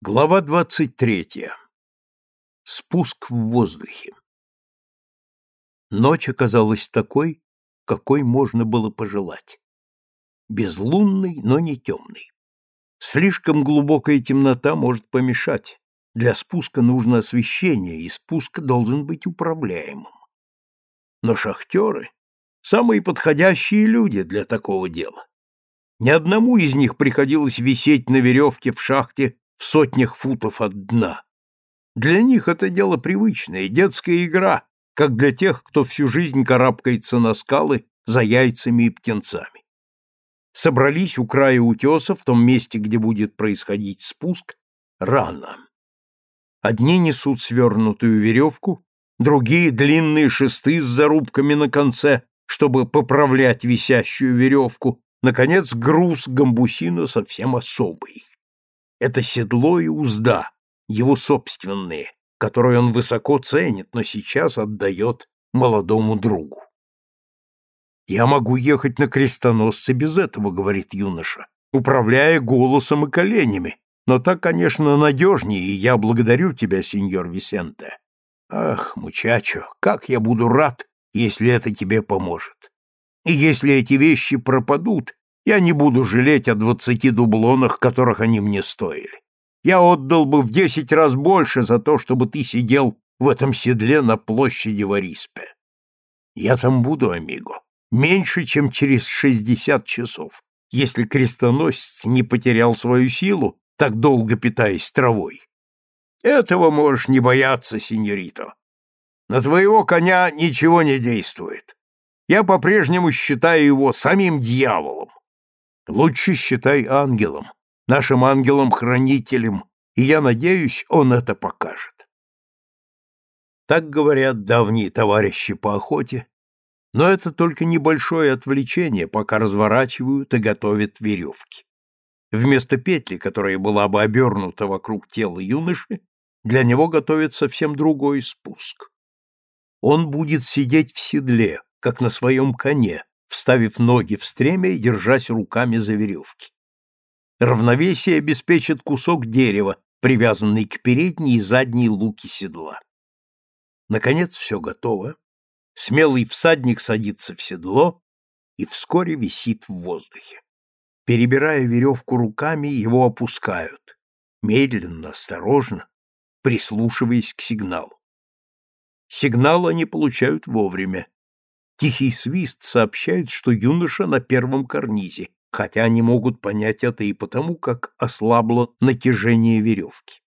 Глава 23. Спуск в воздухе. Ночь оказалась такой, какой можно было пожелать. Безлунной, но не темной. Слишком глубокая темнота может помешать. Для спуска нужно освещение, и спуск должен быть управляемым. Но шахтеры — самые подходящие люди для такого дела. Ни одному из них приходилось висеть на веревке в шахте в сотнях футов от дна. Для них это дело привычное, детская игра, как для тех, кто всю жизнь карабкается на скалы за яйцами и птенцами. Собрались у края утеса, в том месте, где будет происходить спуск, рано. Одни несут свернутую веревку, другие — длинные шесты с зарубками на конце, чтобы поправлять висящую веревку. Наконец, груз гамбусина совсем особый. Это седло и узда, его собственные, которые он высоко ценит, но сейчас отдает молодому другу. «Я могу ехать на крестоносце без этого», — говорит юноша, управляя голосом и коленями, но так, конечно, надежнее, и я благодарю тебя, сеньор Висенте. Ах, мучачо, как я буду рад, если это тебе поможет. И если эти вещи пропадут, я не буду жалеть о двадцати дублонах, которых они мне стоили. Я отдал бы в десять раз больше за то, чтобы ты сидел в этом седле на площади Вариспе. Я там буду, амиго, меньше, чем через шестьдесят часов, если крестоносец не потерял свою силу, так долго питаясь травой. Этого можешь не бояться, сеньорито. На твоего коня ничего не действует. Я по-прежнему считаю его самим дьяволом. Лучше считай ангелом, нашим ангелом-хранителем, и я надеюсь, он это покажет. Так говорят давние товарищи по охоте, но это только небольшое отвлечение, пока разворачивают и готовят веревки. Вместо петли, которая была бы обернута вокруг тела юноши, для него готовит совсем другой спуск. Он будет сидеть в седле, как на своем коне, вставив ноги в стремя и держась руками за веревки. Равновесие обеспечит кусок дерева, привязанный к передней и задней луке седла. Наконец все готово. Смелый всадник садится в седло и вскоре висит в воздухе. Перебирая веревку руками, его опускают. Медленно, осторожно, прислушиваясь к сигналу. Сигнал они получают вовремя. Тихий свист сообщает, что юноша на первом карнизе, хотя они могут понять это и потому, как ослабло натяжение веревки.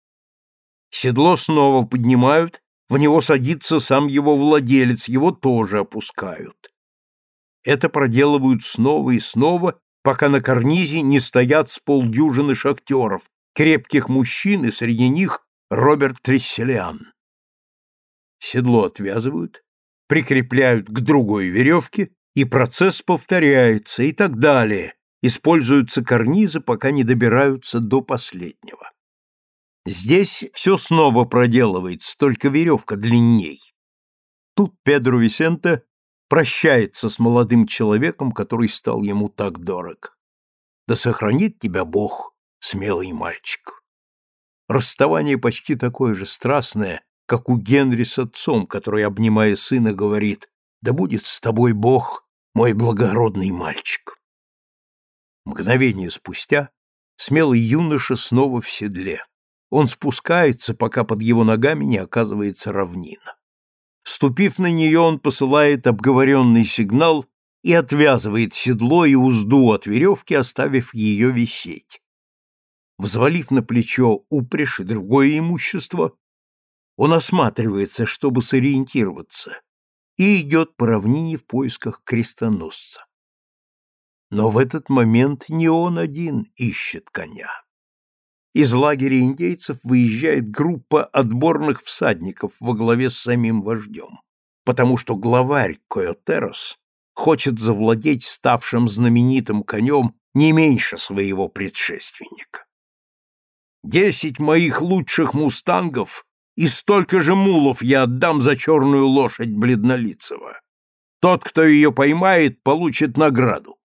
Седло снова поднимают, в него садится сам его владелец, его тоже опускают. Это проделывают снова и снова, пока на карнизе не стоят с полдюжины шахтеров, крепких мужчин, и среди них Роберт Тресселиан. Седло отвязывают, прикрепляют к другой веревке, и процесс повторяется и так далее. Используются карнизы, пока не добираются до последнего. Здесь все снова проделывается, только веревка длинней. Тут Педро Висенте прощается с молодым человеком, который стал ему так дорог. Да сохранит тебя Бог, смелый мальчик. Расставание почти такое же страстное, как у Генри с отцом, который, обнимая сына, говорит «Да будет с тобой Бог, мой благородный мальчик». Мгновение спустя смелый юноша снова в седле. Он спускается, пока под его ногами не оказывается равнина. Ступив на нее, он посылает обговоренный сигнал и отвязывает седло и узду от веревки, оставив ее висеть. Взвалив на плечо упряжь и другое имущество, он осматривается, чтобы сориентироваться, и идет по равнине в поисках крестоносца. Но в этот момент не он один ищет коня. Из лагеря индейцев выезжает группа отборных всадников во главе с самим вождем, потому что главарь Койотерос хочет завладеть ставшим знаменитым конем не меньше своего предшественника. «Десять моих лучших мустангов и столько же мулов я отдам за черную лошадь бледнолицего. Тот, кто ее поймает, получит награду.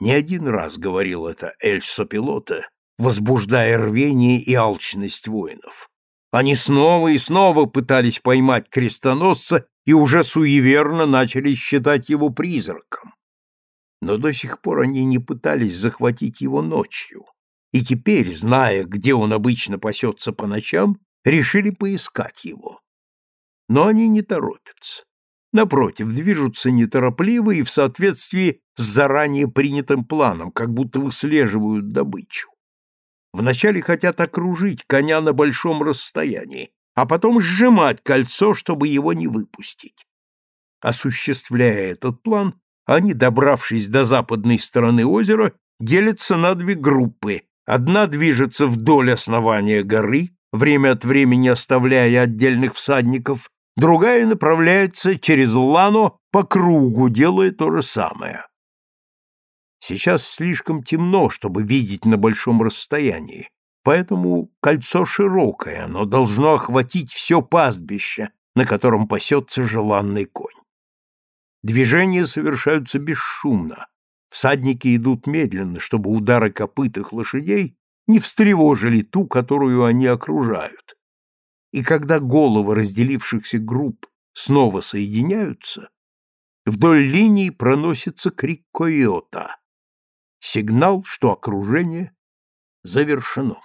Не один раз говорил это Эль Сопилота, возбуждая рвение и алчность воинов. Они снова и снова пытались поймать крестоносца и уже суеверно начали считать его призраком. Но до сих пор они не пытались захватить его ночью, и теперь, зная, где он обычно пасется по ночам, решили поискать его. Но они не торопятся. Напротив, движутся неторопливо и в соответствии с заранее принятым планом, как будто выслеживают добычу. Вначале хотят окружить коня на большом расстоянии, а потом сжимать кольцо, чтобы его не выпустить. Осуществляя этот план, они, добравшись до западной стороны озера, делятся на две группы, Одна движется вдоль основания горы, время от времени оставляя отдельных всадников, другая направляется через лано по кругу, делая то же самое. Сейчас слишком темно, чтобы видеть на большом расстоянии, поэтому кольцо широкое, оно должно охватить все пастбище, на котором пасется желанный конь. Движения совершаются бесшумно, Всадники идут медленно, чтобы удары копыт их лошадей не встревожили ту, которую они окружают. И когда головы разделившихся групп снова соединяются, вдоль линии проносится крик койота. Сигнал, что окружение завершено.